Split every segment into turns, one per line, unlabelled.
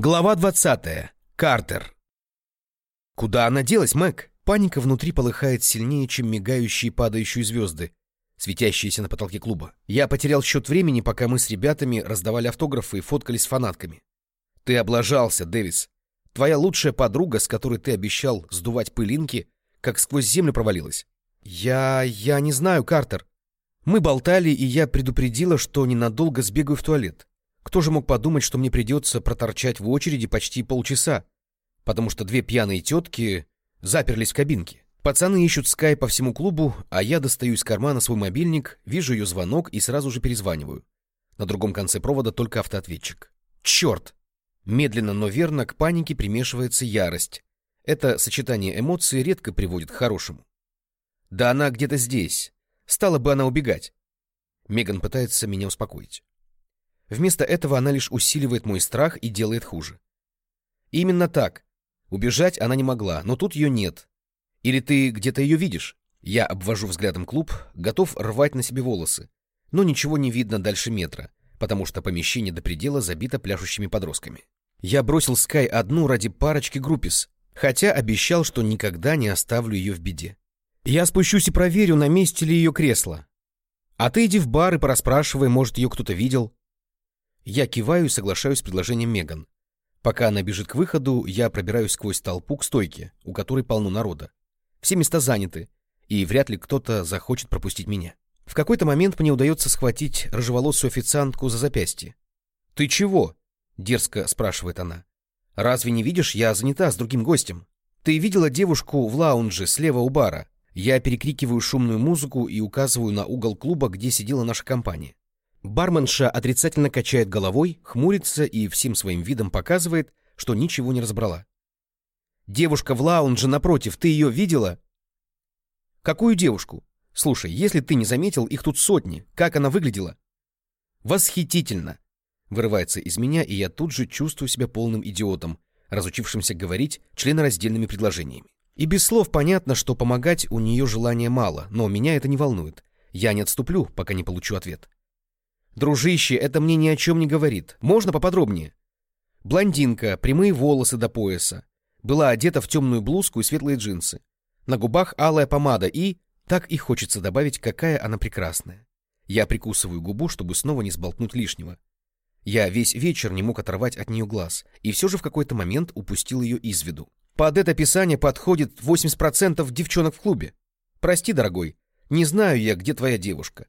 Глава 20. Картер. Куда она делась, Мэг? Паника внутри полыхает сильнее, чем мигающие падающие звезды, светящиеся на потолке клуба. Я потерял счет времени, пока мы с ребятами раздавали автографы и фоткались с фанатками. Ты облажался, Дэвис. Твоя лучшая подруга, с которой ты обещал сдувать пылинки, как сквозь землю провалилась. Я... я не знаю, Картер. Мы болтали, и я предупредила, что ненадолго сбегаю в туалет. Кто же мог подумать, что мне придется проторчать в очереди почти полчаса, потому что две пьяные тетки заперлись в кабинке. Пацаны ищут Скай по всему клубу, а я достаю из кармана свой мобильник, вижу ее звонок и сразу же перезваниваю. На другом конце провода только автоответчик. Черт! Медленно, но верно к панике примешивается ярость. Это сочетание эмоций редко приводит к хорошему. Да она где-то здесь. Стала бы она убегать. Меган пытается меня успокоить. Вместо этого она лишь усиливает мой страх и делает хуже. Именно так. Убежать она не могла, но тут ее нет. Или ты где-то ее видишь? Я обвожу взглядом клуб, готов рвать на себе волосы. Но ничего не видно дальше метра, потому что помещение до предела забито пляшущими подростками. Я бросил Скай одну ради парочки группис, хотя обещал, что никогда не оставлю ее в беде. Я спущусь и проверю, на месте ли ее кресло. А ты иди в бар и порасспрашивай, может, ее кто-то видел. Я киваю и соглашаюсь с предложением Меган. Пока она бежит к выходу, я пробираюсь сквозь толпу к стойке, у которой полно народа. Все места заняты, и вряд ли кто-то захочет пропустить меня. В какой-то момент мне удается схватить рыжеволосую официантку за запястье. «Ты чего?» — дерзко спрашивает она. «Разве не видишь, я занята с другим гостем? Ты видела девушку в лаунже слева у бара? Я перекрикиваю шумную музыку и указываю на угол клуба, где сидела наша компания. Барменша отрицательно качает головой, хмурится и всем своим видом показывает, что ничего не разобрала. «Девушка в лаунже напротив, ты ее видела?» «Какую девушку? Слушай, если ты не заметил, их тут сотни. Как она выглядела?» «Восхитительно!» Вырывается из меня, и я тут же чувствую себя полным идиотом, разучившимся говорить членораздельными предложениями. И без слов понятно, что помогать у нее желания мало, но меня это не волнует. Я не отступлю, пока не получу ответ. Дружище, это мне ни о чем не говорит. Можно поподробнее? Блондинка, прямые волосы до пояса. Была одета в темную блузку и светлые джинсы. На губах алая помада и... Так и хочется добавить, какая она прекрасная. Я прикусываю губу, чтобы снова не сболтнуть лишнего. Я весь вечер не мог оторвать от нее глаз, и все же в какой-то момент упустил ее из виду. Под это описание подходит 80% девчонок в клубе. Прости, дорогой, не знаю я, где твоя девушка.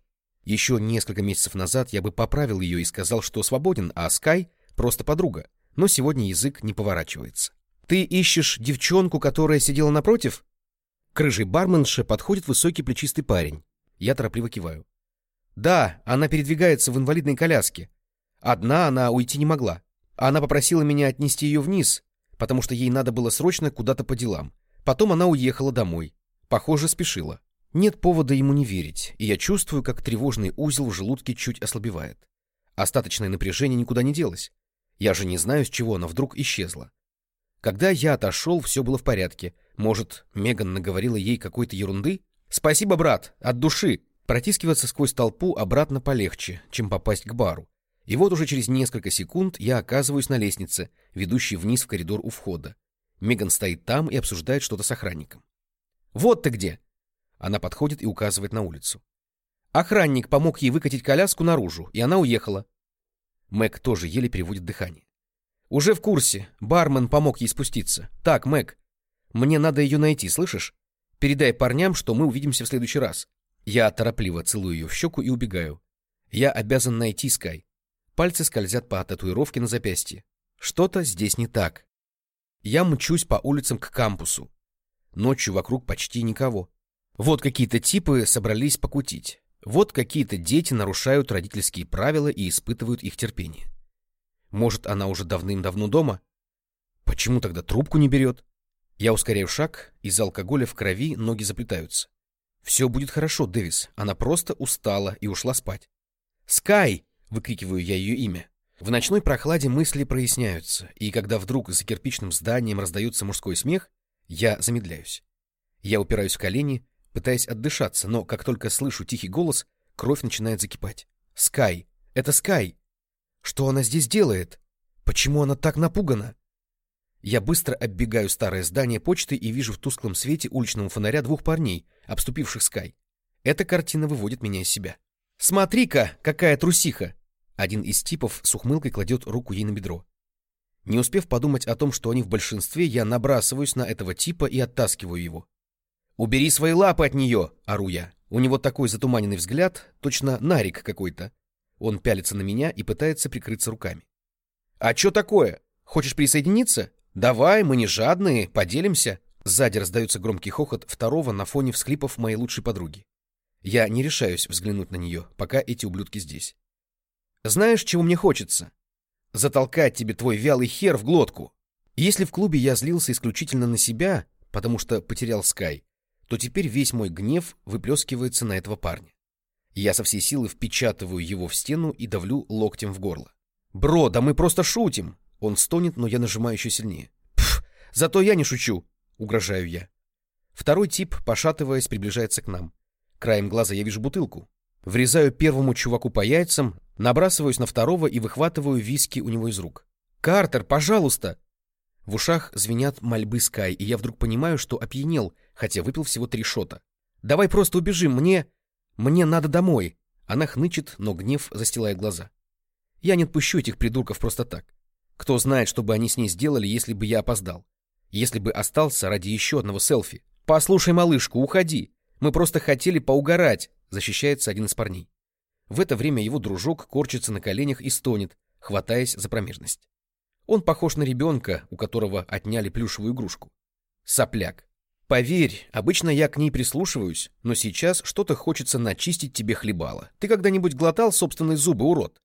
Еще несколько месяцев назад я бы поправил ее и сказал, что свободен, а Скай — просто подруга. Но сегодня язык не поворачивается. «Ты ищешь девчонку, которая сидела напротив?» К рыжей барменше подходит высокий плечистый парень. Я торопливо киваю. «Да, она передвигается в инвалидной коляске. Одна она уйти не могла. Она попросила меня отнести ее вниз, потому что ей надо было срочно куда-то по делам. Потом она уехала домой. Похоже, спешила. Нет повода ему не верить, и я чувствую, как тревожный узел в желудке чуть ослабевает. Остаточное напряжение никуда не делось. Я же не знаю, с чего она вдруг исчезла. Когда я отошел, все было в порядке. Может, Меган наговорила ей какой-то ерунды? Спасибо, брат, от души. Протискиваться сквозь толпу обратно полегче, чем попасть к бару. И вот уже через несколько секунд я оказываюсь на лестнице, ведущей вниз в коридор у входа. Меган стоит там и обсуждает что-то с охранником. «Вот ты где!» Она подходит и указывает на улицу. Охранник помог ей выкатить коляску наружу, и она уехала. Мэг тоже еле переводит дыхание. Уже в курсе. Бармен помог ей спуститься. Так, Мэг, мне надо ее найти, слышишь? Передай парням, что мы увидимся в следующий раз. Я торопливо целую ее в щеку и убегаю. Я обязан найти Скай. Пальцы скользят по татуировке на запястье. Что-то здесь не так. Я мчусь по улицам к кампусу. Ночью вокруг почти никого. Вот какие-то типы собрались покутить. Вот какие-то дети нарушают родительские правила и испытывают их терпение. Может, она уже давным-давно дома? Почему тогда трубку не берет? Я ускоряю шаг, из-за алкоголя в крови ноги заплетаются. Все будет хорошо, Дэвис. Она просто устала и ушла спать. «Скай!» — выкрикиваю я ее имя. В ночной прохладе мысли проясняются, и когда вдруг за кирпичным зданием раздается мужской смех, я замедляюсь. Я упираюсь в колени, пытаясь отдышаться, но как только слышу тихий голос, кровь начинает закипать. «Скай! Это Скай! Что она здесь делает?» Почему она так напугана? Я быстро оббегаю старое здание почты и вижу в тусклом свете уличного фонаря двух парней, обступивших Скай. Эта картина выводит меня из себя. «Смотри-ка, какая трусиха!» Один из типов с ухмылкой кладет руку ей на бедро. Не успев подумать о том, что они в большинстве, я набрасываюсь на этого типа и оттаскиваю его. «Убери свои лапы от нее!» — ору я. У него такой затуманенный взгляд, точно нарик какой-то. Он пялится на меня и пытается прикрыться руками. «А что такое? Хочешь присоединиться? Давай, мы не жадные, поделимся!» Сзади раздается громкий хохот второго на фоне всхлипов моей лучшей подруги. Я не решаюсь взглянуть на нее, пока эти ублюдки здесь. Знаешь, чего мне хочется? Затолкать тебе твой вялый хер в глотку. Если в клубе я злился исключительно на себя, потому что потерял Скай, то теперь весь мой гнев выплескивается на этого парня. Я со всей силы впечатываю его в стену и давлю локтем в горло. «Бро, да мы просто шутим!» Он стонет, но я нажимаю еще сильнее. «Пф, зато я не шучу!» — угрожаю я. Второй тип, пошатываясь, приближается к нам. Краем глаза я вижу бутылку. Врезаю первому чуваку по яйцам, набрасываюсь на второго и выхватываю виски у него из рук. «Картер, пожалуйста!» В ушах звенят мольбы Скай, и я вдруг понимаю, что опьянел, хотя выпил всего три шота. «Давай просто убежим, мне... мне надо домой!» Она хнычет, но гнев застилает глаза. Я не отпущу этих придурков просто так. Кто знает, что бы они с ней сделали, если бы я опоздал. Если бы остался ради еще одного селфи. «Послушай, малышку, уходи! Мы просто хотели поугарать!» защищается один из парней. В это время его дружок корчится на коленях и стонет, хватаясь за промежность. Он похож на ребенка, у которого отняли плюшевую игрушку. Сопляк. Поверь, обычно я к ней прислушиваюсь, но сейчас что-то хочется начистить тебе хлебало. Ты когда-нибудь глотал собственные зубы, урод?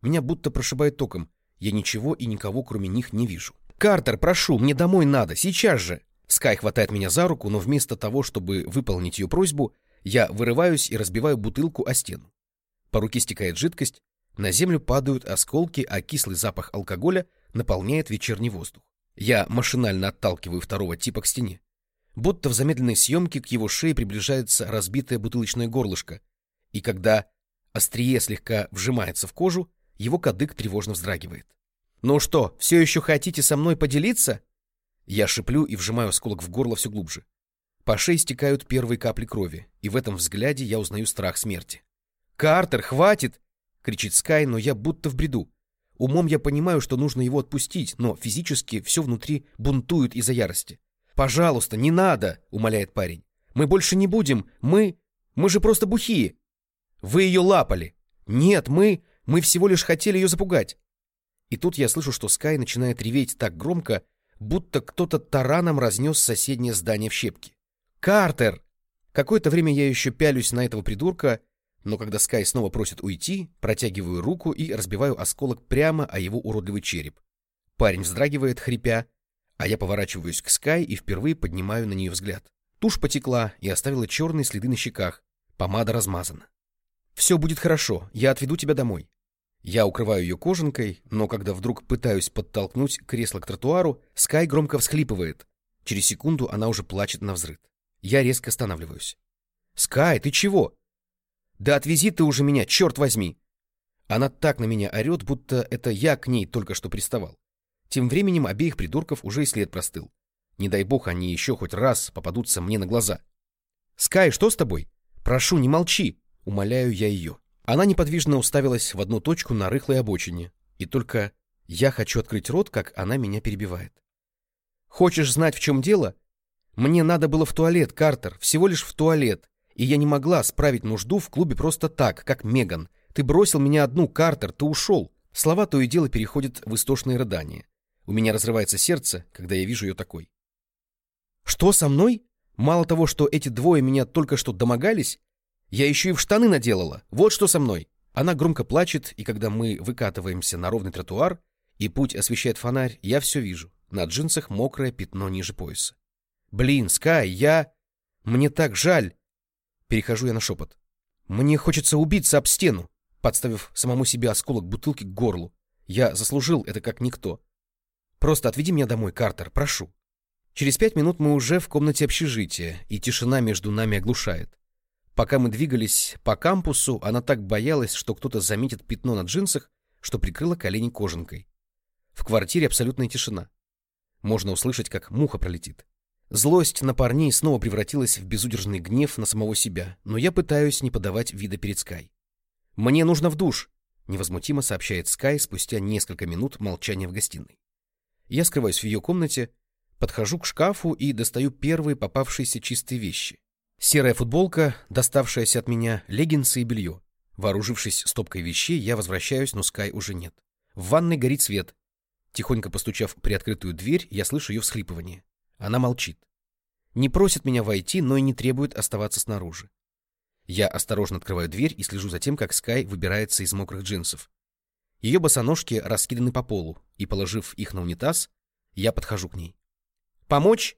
Меня будто прошибает током. Я ничего и никого, кроме них, не вижу. «Картер, прошу, мне домой надо, сейчас же!» Скай хватает меня за руку, но вместо того, чтобы выполнить ее просьбу, я вырываюсь и разбиваю бутылку о стену. По руке стекает жидкость, на землю падают осколки, а кислый запах алкоголя наполняет вечерний воздух. Я машинально отталкиваю второго типа к стене. Будто в замедленной съемке к его шее приближается разбитое бутылочное горлышко, и когда острие слегка вжимается в кожу, его кадык тревожно вздрагивает. «Ну что, все еще хотите со мной поделиться?» Я шиплю и вжимаю осколок в горло все глубже. По шее стекают первые капли крови, и в этом взгляде я узнаю страх смерти. «Картер, хватит!» — кричит Скай, но я будто в бреду. Умом я понимаю, что нужно его отпустить, но физически все внутри бунтует из-за ярости. «Пожалуйста, не надо!» — умоляет парень. «Мы больше не будем! Мы... мы же просто бухие!» «Вы ее лапали!» «Нет, мы... мы всего лишь хотели ее запугать!» И тут я слышу, что Скай начинает реветь так громко, будто кто-то тараном разнес соседнее здание в щепки. «Картер!» Какое-то время я еще пялюсь на этого придурка, но когда Скай снова просит уйти, протягиваю руку и разбиваю осколок прямо о его уродливый череп. Парень вздрагивает, хрипя, а я поворачиваюсь к Скай и впервые поднимаю на нее взгляд. Тушь потекла и оставила черные следы на щеках. Помада размазана. «Все будет хорошо, я отведу тебя домой». Я укрываю ее кожанкой, но когда вдруг пытаюсь подтолкнуть кресло к тротуару, Скай громко всхлипывает. Через секунду она уже плачет на взрыв. Я резко останавливаюсь. «Скай, ты чего?» «Да отвези ты уже меня, черт возьми!» Она так на меня орет, будто это я к ней только что приставал. Тем временем обеих придурков уже и след простыл. Не дай бог они еще хоть раз попадутся мне на глаза. «Скай, что с тобой? Прошу, не молчи!» Умоляю я ее. Она неподвижно уставилась в одну точку на рыхлой обочине. И только я хочу открыть рот, как она меня перебивает. «Хочешь знать, в чем дело? Мне надо было в туалет, Картер, всего лишь в туалет. И я не могла справить нужду в клубе просто так, как Меган. Ты бросил меня одну, Картер, ты ушел. Слова то и дело переходят в истошные рыдания. У меня разрывается сердце, когда я вижу ее такой. Что со мной? Мало того, что эти двое меня только что домогались, я еще и в штаны наделала. Вот что со мной. Она громко плачет, и когда мы выкатываемся на ровный тротуар, и путь освещает фонарь, я все вижу. На джинсах мокрое пятно ниже пояса. Блин, Скай, я... Мне так жаль. Перехожу я на шепот. Мне хочется убиться об стену, подставив самому себе осколок бутылки к горлу. Я заслужил это как никто. Просто отведи меня домой, Картер, прошу. Через пять минут мы уже в комнате общежития, и тишина между нами оглушает. Пока мы двигались по кампусу, она так боялась, что кто-то заметит пятно на джинсах, что прикрыла колени кожанкой. В квартире абсолютная тишина. Можно услышать, как муха пролетит. Злость на парней снова превратилась в безудержный гнев на самого себя, но я пытаюсь не подавать вида перед Скай. «Мне нужно в душ!» — невозмутимо сообщает Скай спустя несколько минут молчания в гостиной. Я скрываюсь в ее комнате, подхожу к шкафу и достаю первые попавшиеся чистые вещи. Серая футболка, доставшаяся от меня, леггинсы и белье. Вооружившись стопкой вещей, я возвращаюсь, но Скай уже нет. В ванной горит свет. Тихонько постучав при открытую дверь, я слышу ее всхлипывание. Она молчит. Не просит меня войти, но и не требует оставаться снаружи. Я осторожно открываю дверь и слежу за тем, как Скай выбирается из мокрых джинсов. Ее босоножки раскиданы по полу, и, положив их на унитаз, я подхожу к ней. «Помочь?»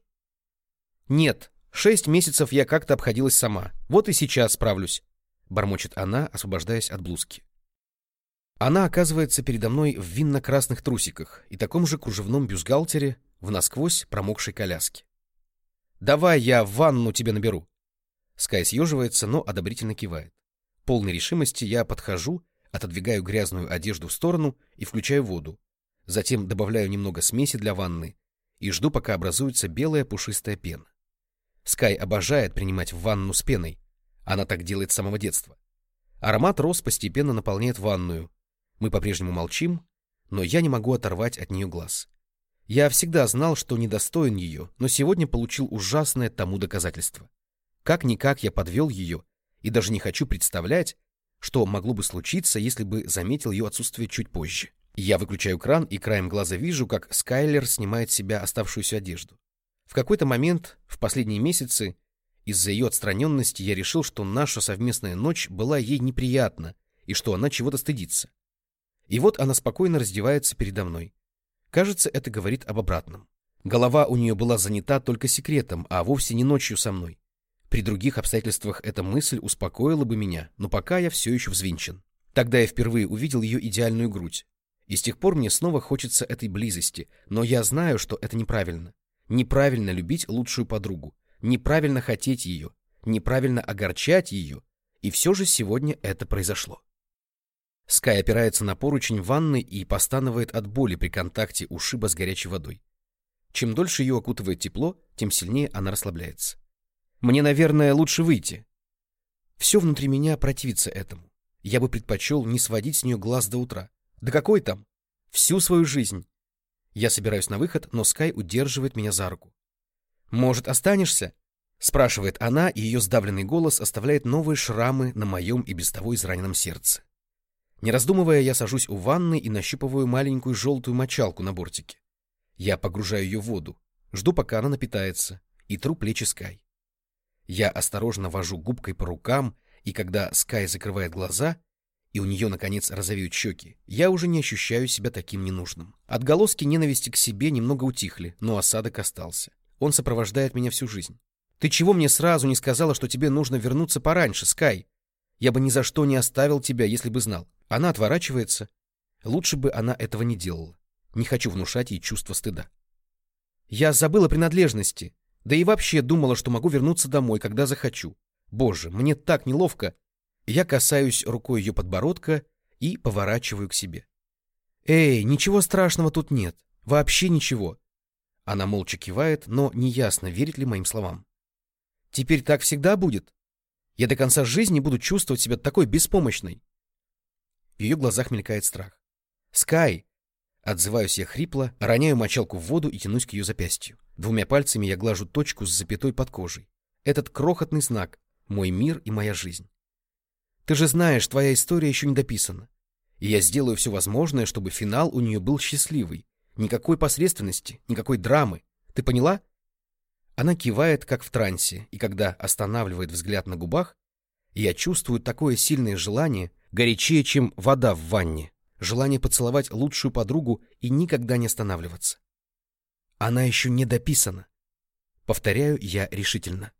«Нет. Шесть месяцев я как-то обходилась сама. Вот и сейчас справлюсь», — бормочет она, освобождаясь от блузки. Она оказывается передо мной в винно-красных трусиках и таком же кружевном бюстгальтере в насквозь промокшей коляске. «Давай я ванну тебе наберу». Скай съеживается, но одобрительно кивает. Полной решимости я подхожу, отодвигаю грязную одежду в сторону и включаю воду. Затем добавляю немного смеси для ванны и жду, пока образуется белая пушистая пена. Скай обожает принимать в ванну с пеной. Она так делает с самого детства. Аромат роз постепенно наполняет ванную. Мы по-прежнему молчим, но я не могу оторвать от нее глаз. Я всегда знал, что недостоин ее, но сегодня получил ужасное тому доказательство. Как-никак я подвел ее, и даже не хочу представлять, что могло бы случиться, если бы заметил ее отсутствие чуть позже. Я выключаю кран и краем глаза вижу, как Скайлер снимает с себя оставшуюся одежду. В какой-то момент, в последние месяцы, из-за ее отстраненности я решил, что наша совместная ночь была ей неприятна и что она чего-то стыдится. И вот она спокойно раздевается передо мной. Кажется, это говорит об обратном. Голова у нее была занята только секретом, а вовсе не ночью со мной. При других обстоятельствах эта мысль успокоила бы меня, но пока я все еще взвинчен. Тогда я впервые увидел ее идеальную грудь. И с тех пор мне снова хочется этой близости, но я знаю, что это неправильно. Неправильно любить лучшую подругу, неправильно хотеть ее, неправильно огорчать ее, и все же сегодня это произошло. Скай опирается на поручень ванны и постанывает от боли при контакте ушиба с горячей водой. Чем дольше ее окутывает тепло, тем сильнее она расслабляется. Мне, наверное, лучше выйти. Все внутри меня противится этому. Я бы предпочел не сводить с нее глаз до утра. Да какой там? Всю свою жизнь. Я собираюсь на выход, но Скай удерживает меня за руку. «Может, останешься?» — спрашивает она, и ее сдавленный голос оставляет новые шрамы на моем и без того израненном сердце. Не раздумывая, я сажусь у ванны и нащупываю маленькую желтую мочалку на бортике. Я погружаю ее в воду, жду, пока она напитается, и тру плечи Скай. Я осторожно вожу губкой по рукам, и когда Скай закрывает глаза, и у нее, наконец, розовеют щеки, я уже не ощущаю себя таким ненужным. Отголоски ненависти к себе немного утихли, но осадок остался. Он сопровождает меня всю жизнь. «Ты чего мне сразу не сказала, что тебе нужно вернуться пораньше, Скай? Я бы ни за что не оставил тебя, если бы знал. Она отворачивается. Лучше бы она этого не делала. Не хочу внушать ей чувство стыда. Я забыла принадлежности. Да и вообще думала, что могу вернуться домой, когда захочу. Боже, мне так неловко. Я касаюсь рукой ее подбородка и поворачиваю к себе. Эй, ничего страшного тут нет. Вообще ничего. Она молча кивает, но неясно, верит ли моим словам. Теперь так всегда будет? Я до конца жизни буду чувствовать себя такой беспомощной. В ее глазах мелькает страх. «Скай!» Отзываюсь я хрипло, роняю мочалку в воду и тянусь к ее запястью. Двумя пальцами я глажу точку с запятой под кожей. Этот крохотный знак — мой мир и моя жизнь. Ты же знаешь, твоя история еще не дописана. И я сделаю все возможное, чтобы финал у нее был счастливый. Никакой посредственности, никакой драмы. Ты поняла? Она кивает, как в трансе, и когда останавливает взгляд на губах, я чувствую такое сильное желание, горячее, чем вода в ванне, желание поцеловать лучшую подругу и никогда не останавливаться. Она еще не дописана. Повторяю я решительно.